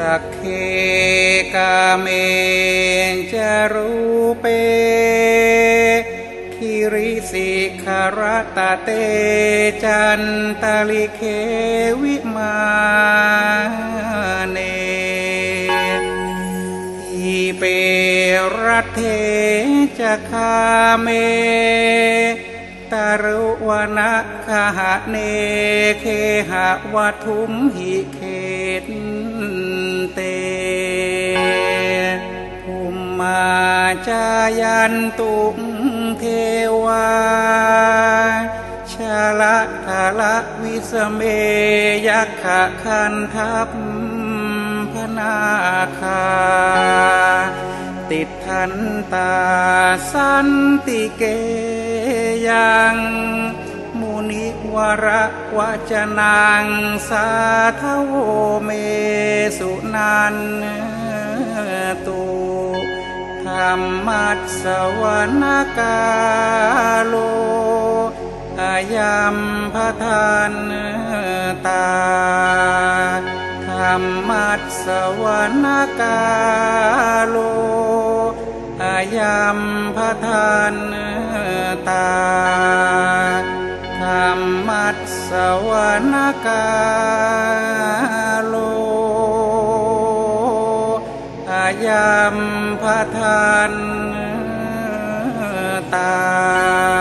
สัคเคกาเมจะ รูเปคิริสิขะระตะเฏ จันตะลิกเข วิมาเนทีเปรัฏเฐ จะคาเม ตะรุวะนะคะหะเนเคหะวัทุมหิเขตเตภูมิมาจายันตุเทวาชาละทาละวิสเมยักขะคันทัพพนาคา ติดทันตาสันติเกยังมุนิวระวจนังสาทโวเมสุนันตุธรรมัสสวนกาโลอายัมพทานตา ธรรมัสสวนกาโลอายัมพทานตาธรรมัสสวนกาโลอายัมพทานตา